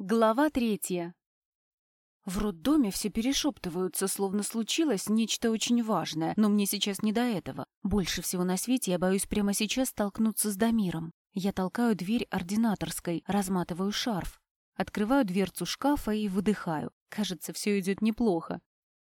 Глава третья. В роддоме все перешептываются, словно случилось нечто очень важное, но мне сейчас не до этого. Больше всего на свете я боюсь прямо сейчас столкнуться с Дамиром. Я толкаю дверь ординаторской, разматываю шарф. Открываю дверцу шкафа и выдыхаю. Кажется, все идет неплохо.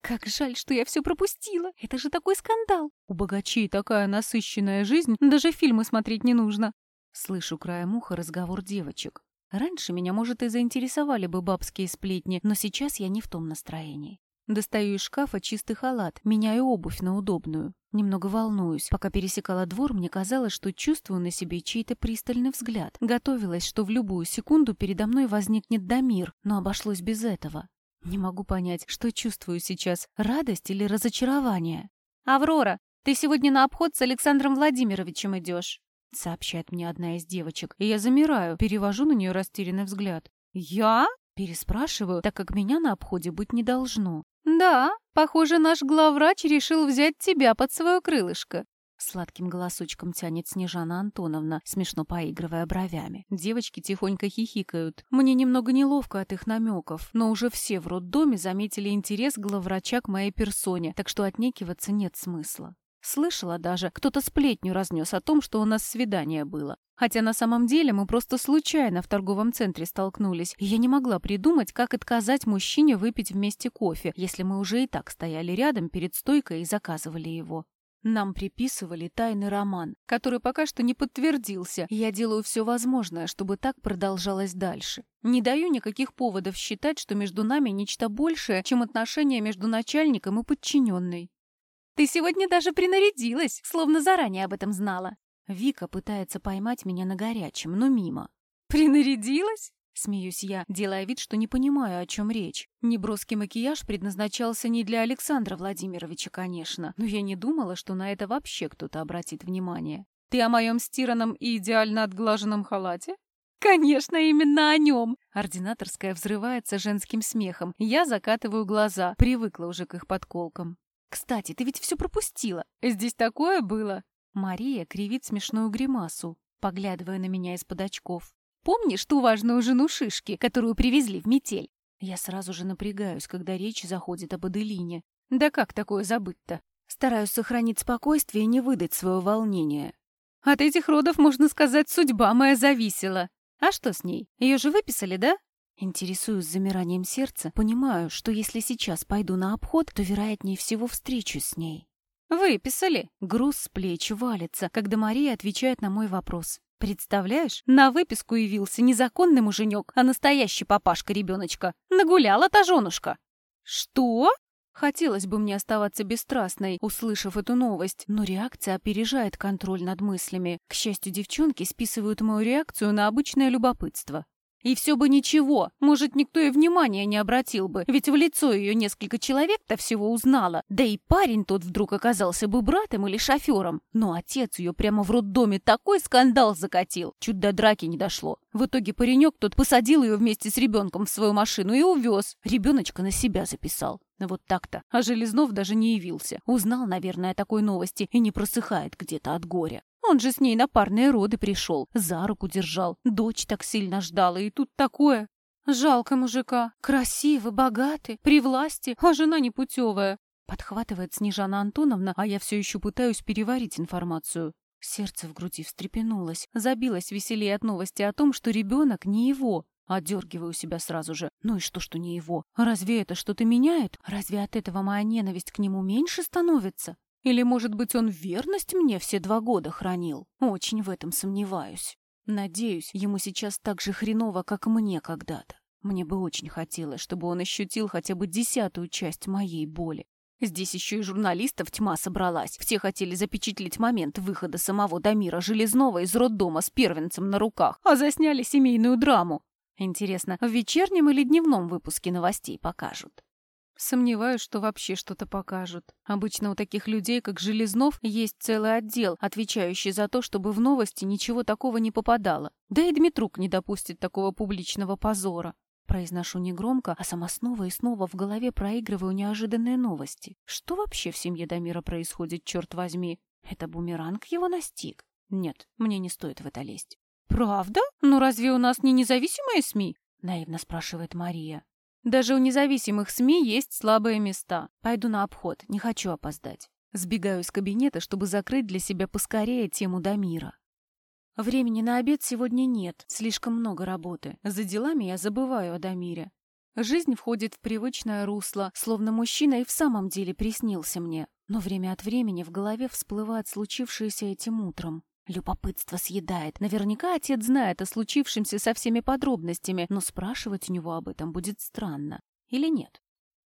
Как жаль, что я все пропустила. Это же такой скандал. У богачей такая насыщенная жизнь, даже фильмы смотреть не нужно. Слышу краем уха разговор девочек. Раньше меня, может, и заинтересовали бы бабские сплетни, но сейчас я не в том настроении. Достаю из шкафа чистый халат, меняю обувь на удобную. Немного волнуюсь. Пока пересекала двор, мне казалось, что чувствую на себе чей-то пристальный взгляд. Готовилась, что в любую секунду передо мной возникнет Дамир, но обошлось без этого. Не могу понять, что чувствую сейчас, радость или разочарование. «Аврора, ты сегодня на обход с Александром Владимировичем идешь?» — сообщает мне одна из девочек, и я замираю, перевожу на нее растерянный взгляд. «Я?» — переспрашиваю, так как меня на обходе быть не должно. «Да, похоже, наш главврач решил взять тебя под свое крылышко». Сладким голосочком тянет Снежана Антоновна, смешно поигрывая бровями. Девочки тихонько хихикают. Мне немного неловко от их намеков, но уже все в роддоме заметили интерес главврача к моей персоне, так что отнекиваться нет смысла. Слышала даже, кто-то сплетню разнес о том, что у нас свидание было. Хотя на самом деле мы просто случайно в торговом центре столкнулись, и я не могла придумать, как отказать мужчине выпить вместе кофе, если мы уже и так стояли рядом перед стойкой и заказывали его. Нам приписывали тайный роман, который пока что не подтвердился, я делаю все возможное, чтобы так продолжалось дальше. Не даю никаких поводов считать, что между нами нечто большее, чем отношения между начальником и подчиненной. Ты сегодня даже принарядилась, словно заранее об этом знала. Вика пытается поймать меня на горячем, но мимо. Принарядилась? Смеюсь я, делая вид, что не понимаю, о чем речь. Неброский макияж предназначался не для Александра Владимировича, конечно, но я не думала, что на это вообще кто-то обратит внимание. Ты о моем стиранном и идеально отглаженном халате? Конечно, именно о нем. Ординаторская взрывается женским смехом. Я закатываю глаза, привыкла уже к их подколкам. Кстати, ты ведь все пропустила. Здесь такое было. Мария кривит смешную гримасу, поглядывая на меня из-под очков. Помнишь ту важную жену Шишки, которую привезли в метель? Я сразу же напрягаюсь, когда речь заходит об Аделине. Да как такое забыть-то? Стараюсь сохранить спокойствие и не выдать свое волнение. От этих родов, можно сказать, судьба моя зависела. А что с ней? Ее же выписали, да? Интересуюсь замиранием сердца, понимаю, что если сейчас пойду на обход, то, вероятнее всего, встречусь с ней. «Выписали!» Груз с плеч валится, когда Мария отвечает на мой вопрос. «Представляешь, на выписку явился незаконный муженек, а настоящий папашка ребеночка. Нагуляла та женушка!» «Что?» Хотелось бы мне оставаться бесстрастной, услышав эту новость, но реакция опережает контроль над мыслями. К счастью, девчонки списывают мою реакцию на обычное любопытство. И все бы ничего, может, никто и внимания не обратил бы, ведь в лицо ее несколько человек-то всего узнало. Да и парень тот вдруг оказался бы братом или шофером. Но отец ее прямо в роддоме такой скандал закатил, чуть до драки не дошло. В итоге паренек тот посадил ее вместе с ребенком в свою машину и увез. Ребеночка на себя записал. Вот так-то. А Железнов даже не явился. Узнал, наверное, о такой новости и не просыхает где-то от горя. Он же с ней на парные роды пришел, за руку держал. Дочь так сильно ждала, и тут такое. Жалко мужика. Красивый, богатый, при власти, а жена непутевая. Подхватывает Снежана Антоновна, а я все еще пытаюсь переварить информацию. Сердце в груди встрепенулось, забилось веселее от новости о том, что ребенок не его. Отдергиваю себя сразу же. Ну и что, что не его? Разве это что-то меняет? Разве от этого моя ненависть к нему меньше становится? Или, может быть, он верность мне все два года хранил? Очень в этом сомневаюсь. Надеюсь, ему сейчас так же хреново, как мне когда-то. Мне бы очень хотелось, чтобы он ощутил хотя бы десятую часть моей боли. Здесь еще и журналистов тьма собралась. Все хотели запечатлеть момент выхода самого Дамира Железного из роддома с первенцем на руках, а засняли семейную драму. Интересно, в вечернем или дневном выпуске новостей покажут? Сомневаюсь, что вообще что-то покажут. Обычно у таких людей, как Железнов, есть целый отдел, отвечающий за то, чтобы в новости ничего такого не попадало. Да и Дмитрук не допустит такого публичного позора. Произношу негромко, а сама снова и снова в голове проигрываю неожиданные новости. Что вообще в семье Дамира происходит, черт возьми? Это бумеранг его настиг? Нет, мне не стоит в это лезть. Правда? Ну разве у нас не независимые СМИ? — наивно спрашивает Мария. «Даже у независимых СМИ есть слабые места. Пойду на обход, не хочу опоздать». Сбегаю из кабинета, чтобы закрыть для себя поскорее тему Дамира. Времени на обед сегодня нет, слишком много работы. За делами я забываю о Дамире. Жизнь входит в привычное русло, словно мужчина и в самом деле приснился мне. Но время от времени в голове всплывает случившееся этим утром. Любопытство съедает. Наверняка отец знает о случившемся со всеми подробностями, но спрашивать у него об этом будет странно. Или нет?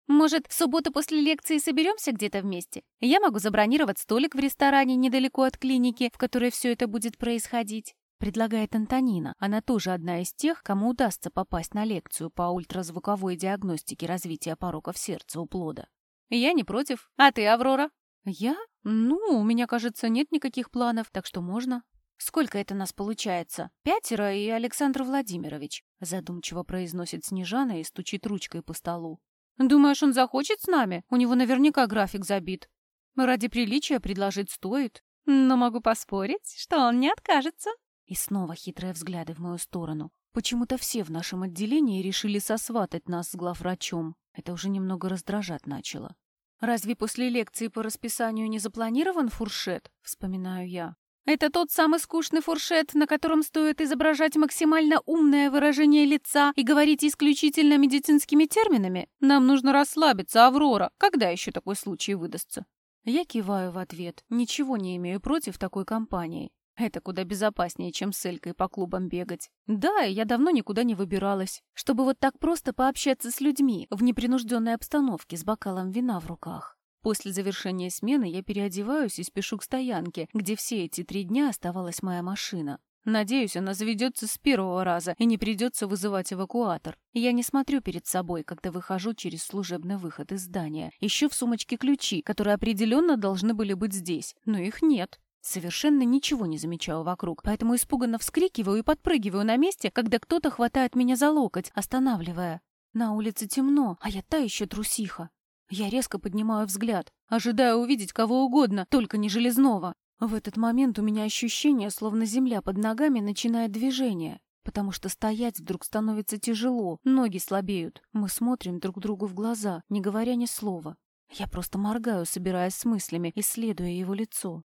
Может, в субботу после лекции соберемся где-то вместе? Я могу забронировать столик в ресторане недалеко от клиники, в которой все это будет происходить. Предлагает Антонина. Она тоже одна из тех, кому удастся попасть на лекцию по ультразвуковой диагностике развития пороков сердца у плода. Я не против. А ты, Аврора? Я? Ну, у меня, кажется, нет никаких планов, так что можно. Сколько это нас получается? Пятеро и Александр Владимирович, задумчиво произносит Снежана и стучит ручкой по столу. Думаешь, он захочет с нами? У него наверняка график забит. Ради приличия предложить стоит. Но могу поспорить, что он не откажется. И снова хитрые взгляды в мою сторону. Почему-то все в нашем отделении решили сосватать нас с главврачом. Это уже немного раздражать начало. «Разве после лекции по расписанию не запланирован фуршет?» — вспоминаю я. Это тот самый скучный фуршет, на котором стоит изображать максимально умное выражение лица и говорить исключительно медицинскими терминами? Нам нужно расслабиться, Аврора. Когда еще такой случай выдастся? Я киваю в ответ. Ничего не имею против такой компании. Это куда безопаснее, чем с Элькой по клубам бегать. Да, я давно никуда не выбиралась, чтобы вот так просто пообщаться с людьми в непринужденной обстановке с бокалом вина в руках. После завершения смены я переодеваюсь и спешу к стоянке, где все эти три дня оставалась моя машина. Надеюсь, она заведется с первого раза и не придется вызывать эвакуатор. Я не смотрю перед собой, когда выхожу через служебный выход из здания. Ищу в сумочке ключи, которые определенно должны были быть здесь, но их нет. Совершенно ничего не замечаю вокруг, поэтому испуганно вскрикиваю и подпрыгиваю на месте, когда кто-то хватает меня за локоть, останавливая. На улице темно, а я та еще трусиха. Я резко поднимаю взгляд, ожидая увидеть кого угодно, только не Железного. В этот момент у меня ощущение, словно земля под ногами начинает движение, потому что стоять вдруг становится тяжело, ноги слабеют. Мы смотрим друг другу в глаза, не говоря ни слова. Я просто моргаю, собираясь с мыслями, исследуя его лицо.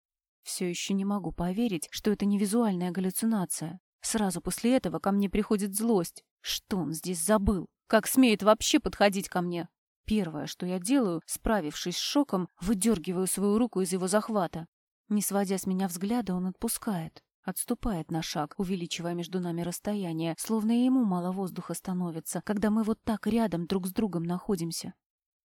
Все еще не могу поверить, что это не визуальная галлюцинация. Сразу после этого ко мне приходит злость. Что он здесь забыл? Как смеет вообще подходить ко мне? Первое, что я делаю, справившись с шоком, выдергиваю свою руку из его захвата. Не сводя с меня взгляда, он отпускает. Отступает на шаг, увеличивая между нами расстояние, словно ему мало воздуха становится, когда мы вот так рядом друг с другом находимся.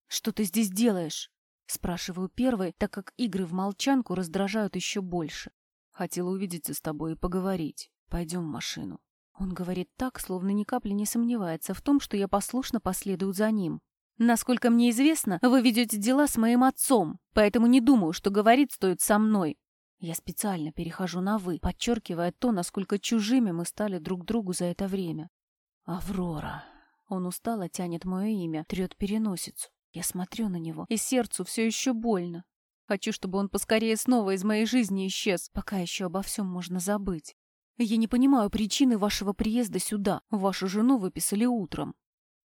«Что ты здесь делаешь?» Спрашиваю первой, так как игры в молчанку раздражают еще больше. Хотела увидеться с тобой и поговорить. Пойдем в машину. Он говорит так, словно ни капли не сомневается в том, что я послушно последую за ним. Насколько мне известно, вы ведете дела с моим отцом, поэтому не думаю, что говорить стоит со мной. Я специально перехожу на «вы», подчеркивая то, насколько чужими мы стали друг другу за это время. «Аврора». Он устало тянет мое имя, трет переносицу. Я смотрю на него, и сердцу все еще больно. Хочу, чтобы он поскорее снова из моей жизни исчез, пока еще обо всем можно забыть. Я не понимаю причины вашего приезда сюда. Вашу жену выписали утром.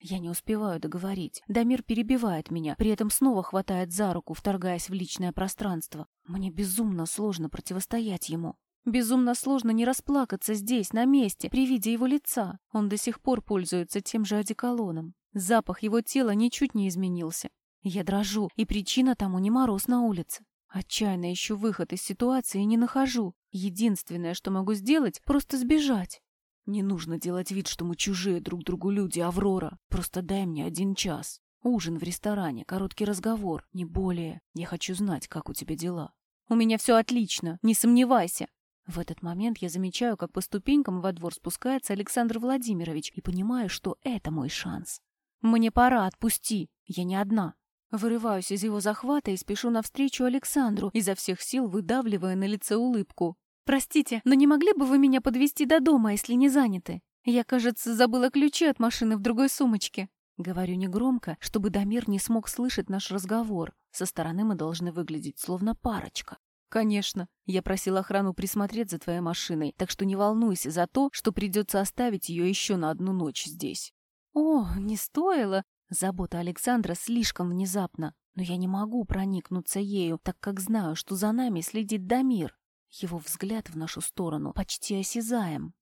Я не успеваю договорить. Дамир перебивает меня, при этом снова хватает за руку, вторгаясь в личное пространство. Мне безумно сложно противостоять ему. Безумно сложно не расплакаться здесь, на месте, при виде его лица. Он до сих пор пользуется тем же одеколоном. Запах его тела ничуть не изменился. Я дрожу, и причина тому не мороз на улице. Отчаянно ищу выход из ситуации и не нахожу. Единственное, что могу сделать, просто сбежать. Не нужно делать вид, что мы чужие друг другу люди, Аврора. Просто дай мне один час. Ужин в ресторане, короткий разговор, не более. Я хочу знать, как у тебя дела. У меня все отлично, не сомневайся. В этот момент я замечаю, как по ступенькам во двор спускается Александр Владимирович и понимаю, что это мой шанс. Мне пора, отпусти. Я не одна. Вырываюсь из его захвата и спешу навстречу Александру, изо всех сил выдавливая на лице улыбку. «Простите, но не могли бы вы меня подвести до дома, если не заняты? Я, кажется, забыла ключи от машины в другой сумочке». Говорю негромко, чтобы Дамир не смог слышать наш разговор. Со стороны мы должны выглядеть словно парочка. «Конечно. Я просил охрану присмотреть за твоей машиной, так что не волнуйся за то, что придется оставить ее еще на одну ночь здесь». О, не стоило. Забота Александра слишком внезапна. Но я не могу проникнуться ею, так как знаю, что за нами следит Дамир. Его взгляд в нашу сторону почти осязаем.